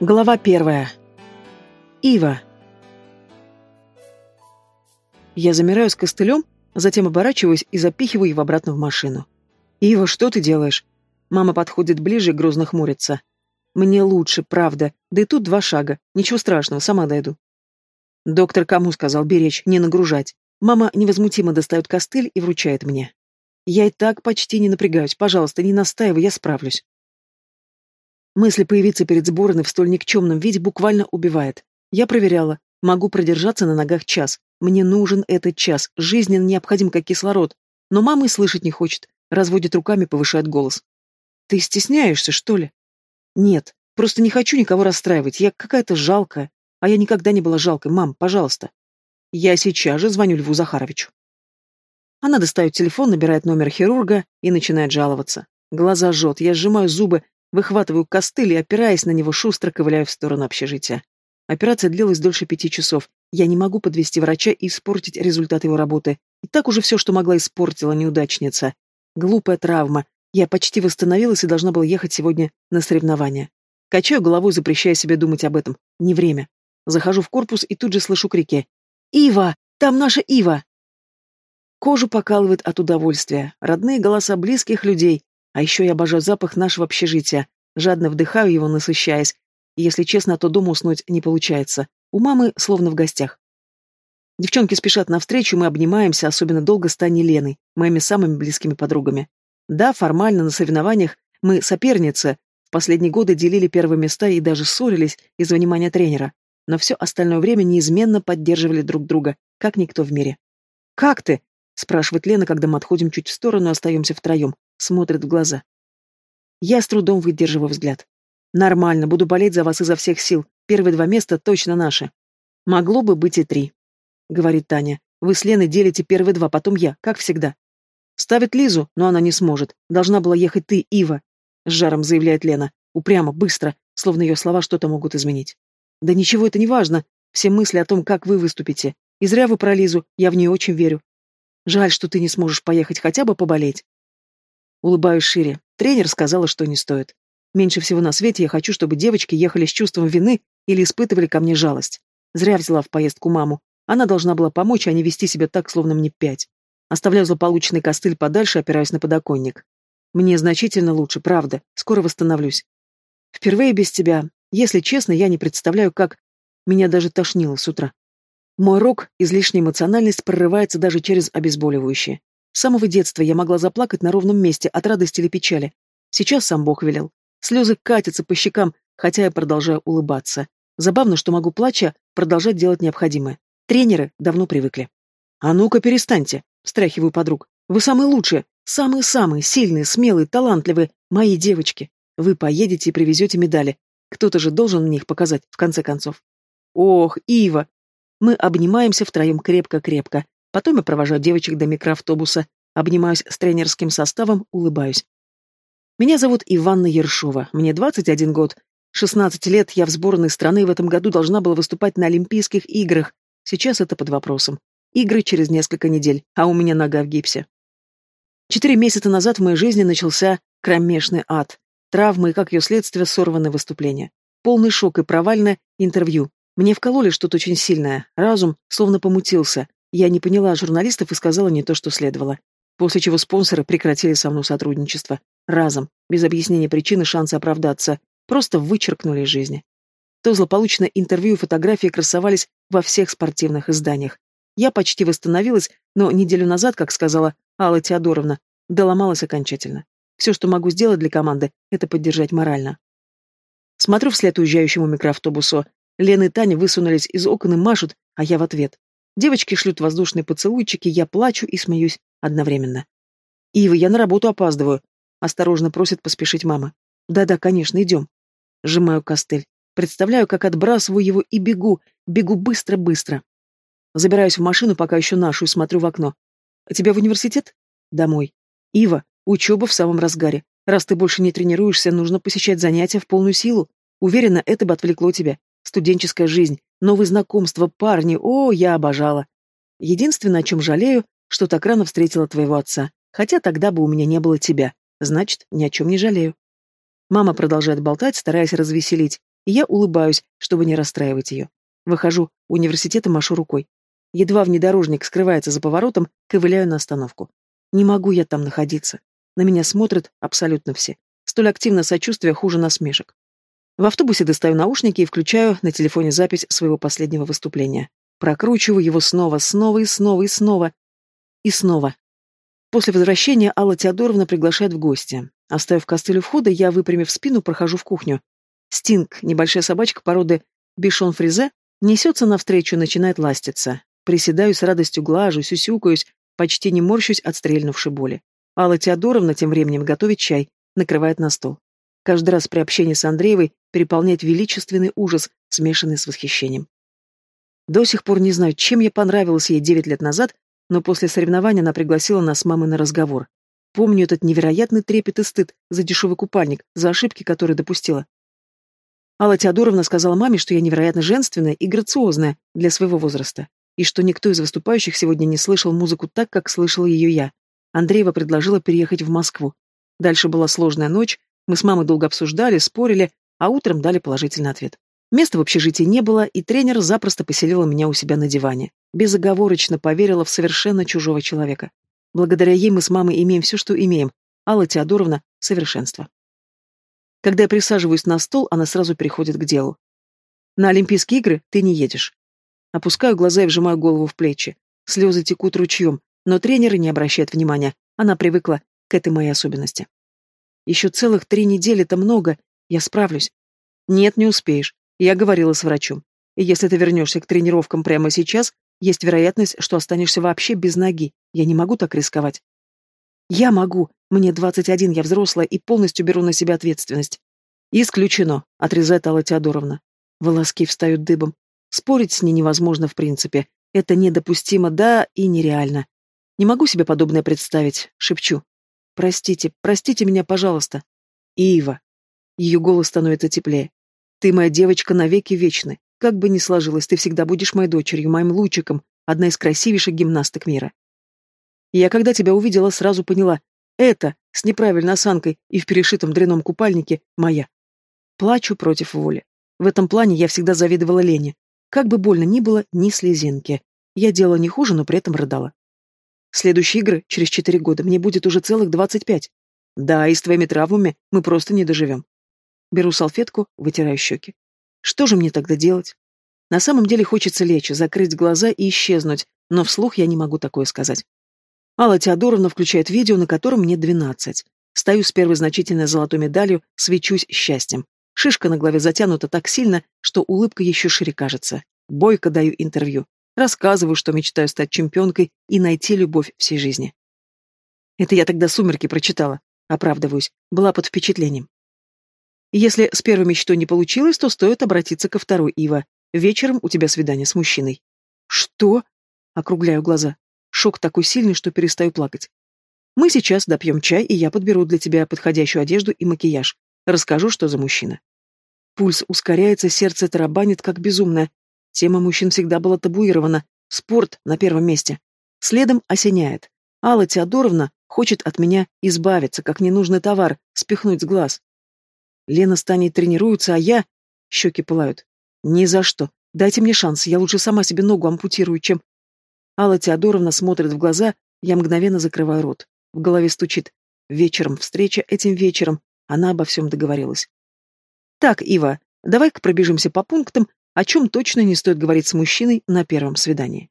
Глава первая. Ива. Я замираю с костылем, затем оборачиваюсь и запихиваю его обратно в машину. «Ива, что ты делаешь?» Мама подходит ближе и грозно хмурится. «Мне лучше, правда. Да и тут два шага. Ничего страшного, сама дойду». Доктор кому сказал беречь, не нагружать? Мама невозмутимо достает костыль и вручает мне. Я и так почти не напрягаюсь. Пожалуйста, не настаивай, я справлюсь. Мысли появиться перед сборной в столь никчемном виде буквально убивает. Я проверяла. Могу продержаться на ногах час. Мне нужен этот час, жизненно необходим как кислород. Но мама и слышать не хочет. Разводит руками, повышает голос. Ты стесняешься, что ли? Нет, просто не хочу никого расстраивать. Я какая-то жалкая. А я никогда не была жалкой. Мам, пожалуйста. Я сейчас же звоню Льву Захаровичу. Она достает телефон, набирает номер хирурга и начинает жаловаться. Глаза жжет, я сжимаю зубы, Выхватываю костыль и, опираясь на него, шустро ковыляю в сторону общежития. Операция длилась дольше пяти часов. Я не могу подвести врача и испортить результат его работы. И так уже все, что могла, испортила неудачница. Глупая травма. Я почти восстановилась и должна была ехать сегодня на соревнования. Качаю головой, запрещая себе думать об этом. Не время. Захожу в корпус и тут же слышу крики. «Ива! Там наша Ива!» Кожу покалывает от удовольствия. Родные голоса близких людей, а еще я обожаю запах нашего общежития, жадно вдыхаю его, насыщаясь. Если честно, то дома уснуть не получается. У мамы словно в гостях. Девчонки спешат навстречу, мы обнимаемся, особенно долго с Таней Леной, моими самыми близкими подругами. Да, формально на соревнованиях мы соперницы, в последние годы делили первые места и даже ссорились из-за внимания тренера, но все остальное время неизменно поддерживали друг друга, как никто в мире. «Как ты?» — спрашивает Лена, когда мы отходим чуть в сторону и остаемся втроем смотрит в глаза. Я с трудом выдерживаю взгляд. Нормально, буду болеть за вас изо всех сил. Первые два места точно наши. Могло бы быть и три, говорит Таня. Вы с Леной делите первые два, потом я, как всегда. Ставит Лизу, но она не сможет. Должна была ехать ты, Ива, с жаром заявляет Лена. Упрямо, быстро, словно ее слова что-то могут изменить. Да ничего это не важно. Все мысли о том, как вы выступите. И зря вы про Лизу, я в нее очень верю. Жаль, что ты не сможешь поехать хотя бы поболеть. Улыбаюсь шире. Тренер сказала, что не стоит. Меньше всего на свете я хочу, чтобы девочки ехали с чувством вины или испытывали ко мне жалость. Зря взяла в поездку маму. Она должна была помочь, а не вести себя так, словно мне пять. Оставляю злополучный костыль подальше, опираюсь на подоконник. Мне значительно лучше, правда. Скоро восстановлюсь. Впервые без тебя. Если честно, я не представляю, как... Меня даже тошнило с утра. Мой рок, излишняя эмоциональность прорывается даже через обезболивающее. С самого детства я могла заплакать на ровном месте от радости или печали. Сейчас сам Бог велел. Слезы катятся по щекам, хотя я продолжаю улыбаться. Забавно, что могу, плача, продолжать делать необходимое. Тренеры давно привыкли. «А ну-ка, перестаньте!» — встряхиваю подруг. «Вы самые лучшие, самые-самые, сильные, смелые, талантливые, мои девочки. Вы поедете и привезете медали. Кто-то же должен мне их показать, в конце концов». «Ох, Ива!» Мы обнимаемся втроем крепко-крепко, Потом я провожаю девочек до микроавтобуса, обнимаюсь с тренерским составом, улыбаюсь. Меня зовут Иванна Ершова, мне 21 год. 16 лет я в сборной страны в этом году должна была выступать на Олимпийских играх. Сейчас это под вопросом. Игры через несколько недель, а у меня нога в гипсе. Четыре месяца назад в моей жизни начался кромешный ад. Травмы и, как ее следствие, сорванное выступление. Полный шок и провальное интервью. Мне вкололи что-то очень сильное. Разум словно помутился. Я не поняла журналистов и сказала не то, что следовало. После чего спонсоры прекратили со мной сотрудничество. Разом, без объяснения причины шанса оправдаться. Просто вычеркнули из жизни. То злополучное интервью и фотографии красовались во всех спортивных изданиях. Я почти восстановилась, но неделю назад, как сказала Алла Теодоровна, доломалась окончательно. Все, что могу сделать для команды, это поддержать морально. Смотрю вслед уезжающему микроавтобусу. Лена и Таня высунулись из окон и машут, а я в ответ. Девочки шлют воздушные поцелуйчики, я плачу и смеюсь одновременно. «Ива, я на работу опаздываю», — осторожно просит поспешить мама. «Да-да, конечно, идем». Сжимаю костыль. Представляю, как отбрасываю его и бегу, бегу быстро-быстро. Забираюсь в машину, пока еще нашу, и смотрю в окно. «А тебя в университет?» «Домой». «Ива, учеба в самом разгаре. Раз ты больше не тренируешься, нужно посещать занятия в полную силу. Уверена, это бы отвлекло тебя. Студенческая жизнь, новые знакомства, парни, о, я обожала. Единственное, о чем жалею, что так рано встретила твоего отца, хотя тогда бы у меня не было тебя. Значит, ни о чем не жалею. Мама продолжает болтать, стараясь развеселить, и я улыбаюсь, чтобы не расстраивать ее. Выхожу, университета машу рукой. Едва внедорожник скрывается за поворотом, ковыляю на остановку. Не могу я там находиться. На меня смотрят абсолютно все. Столь активно сочувствие хуже насмешек. В автобусе достаю наушники и включаю на телефоне запись своего последнего выступления. Прокручиваю его снова, снова и снова и снова. И снова. После возвращения Алла Теодоровна приглашает в гости. Оставив костыль у входа, я, выпрямив спину, прохожу в кухню. Стинг, небольшая собачка породы бишон фризе, несется навстречу и начинает ластиться. Приседаю с радостью, глажу, сюсюкаюсь, почти не морщусь от стрельнувшей боли. Алла Теодоровна тем временем готовит чай, накрывает на стол. Каждый раз при общении с Андреевой переполняет величественный ужас, смешанный с восхищением. До сих пор не знаю, чем я понравилась ей девять лет назад, но после соревнования она пригласила нас с мамой на разговор. Помню этот невероятный трепет и стыд за дешевый купальник, за ошибки, которые допустила. Алла Теодоровна сказала маме, что я невероятно женственная и грациозная для своего возраста, и что никто из выступающих сегодня не слышал музыку так, как слышала ее я. Андреева предложила переехать в Москву. Дальше была сложная ночь, мы с мамой долго обсуждали, спорили, а утром дали положительный ответ. Места в общежитии не было, и тренер запросто поселила меня у себя на диване. Безоговорочно поверила в совершенно чужого человека. Благодаря ей мы с мамой имеем все, что имеем. Алла Теодоровна — совершенство. Когда я присаживаюсь на стол, она сразу переходит к делу. На Олимпийские игры ты не едешь. Опускаю глаза и вжимаю голову в плечи. Слезы текут ручьем, но тренер не обращает внимания. Она привыкла к этой моей особенности. Еще целых три недели — это много. Я справлюсь. Нет, не успеешь. Я говорила с врачом. И если ты вернешься к тренировкам прямо сейчас, есть вероятность, что останешься вообще без ноги. Я не могу так рисковать. Я могу. Мне 21, я взрослая и полностью беру на себя ответственность. Исключено, отрезает Алла Теодоровна. Волоски встают дыбом. Спорить с ней невозможно в принципе. Это недопустимо, да, и нереально. Не могу себе подобное представить, шепчу. Простите, простите меня, пожалуйста. Ива. Ее голос становится теплее. Ты моя девочка навеки вечны. Как бы ни сложилось, ты всегда будешь моей дочерью, моим лучиком, одна из красивейших гимнасток мира. Я, когда тебя увидела, сразу поняла, это, с неправильной осанкой и в перешитом дряном купальнике, моя. Плачу против воли. В этом плане я всегда завидовала Лене. Как бы больно ни было, ни слезинки. Я делала не хуже, но при этом рыдала. Следующие игры через четыре года мне будет уже целых двадцать пять. Да, и с твоими травмами мы просто не доживем. Беру салфетку, вытираю щеки. Что же мне тогда делать? На самом деле хочется лечь, закрыть глаза и исчезнуть, но вслух я не могу такое сказать. Алла Теодоровна включает видео, на котором мне двенадцать. Стою с первой значительной золотой медалью, свечусь счастьем. Шишка на голове затянута так сильно, что улыбка еще шире кажется. Бойко даю интервью. Рассказываю, что мечтаю стать чемпионкой и найти любовь всей жизни. Это я тогда «Сумерки» прочитала. Оправдываюсь. Была под впечатлением. Если с первой мечтой не получилось, то стоит обратиться ко второй, Ива. Вечером у тебя свидание с мужчиной. Что? Округляю глаза. Шок такой сильный, что перестаю плакать. Мы сейчас допьем чай, и я подберу для тебя подходящую одежду и макияж. Расскажу, что за мужчина. Пульс ускоряется, сердце тарабанит, как безумное. Тема мужчин всегда была табуирована. Спорт на первом месте. Следом осеняет. Алла Теодоровна хочет от меня избавиться, как ненужный товар, спихнуть с глаз. Лена с Таней тренируются, а я... Щеки пылают. Ни за что. Дайте мне шанс, я лучше сама себе ногу ампутирую, чем... Алла Теодоровна смотрит в глаза, я мгновенно закрываю рот. В голове стучит. Вечером встреча, этим вечером. Она обо всем договорилась. Так, Ива, давай-ка пробежимся по пунктам, о чем точно не стоит говорить с мужчиной на первом свидании.